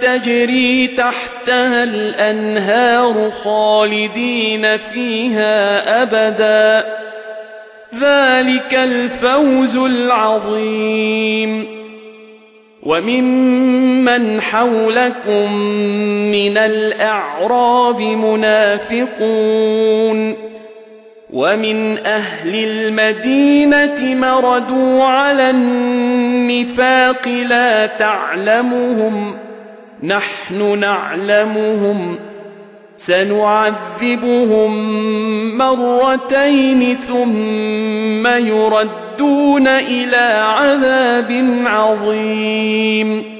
تجري تحتها الأنهار خالدين فيها أبدا. ذلك الفوز العظيم. وممن حولكم من الأعراب منافقون. ومن أهل المدينة مردوا على النفاق لا تعلمهم نحن نعلمهم سنعذبهم مرتين ثم يردون إلى عذاب عظيم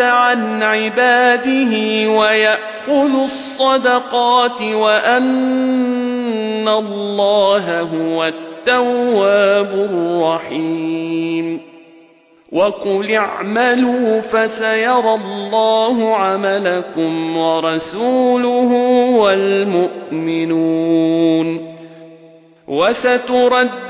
عن عباده ويأخذ الصدقات وأن الله هو التواب الرحيم وقل اعملوا فسيرى الله عملكم ورسوله والمؤمنون وستردون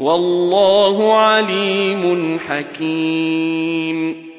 والله عليم حكيم.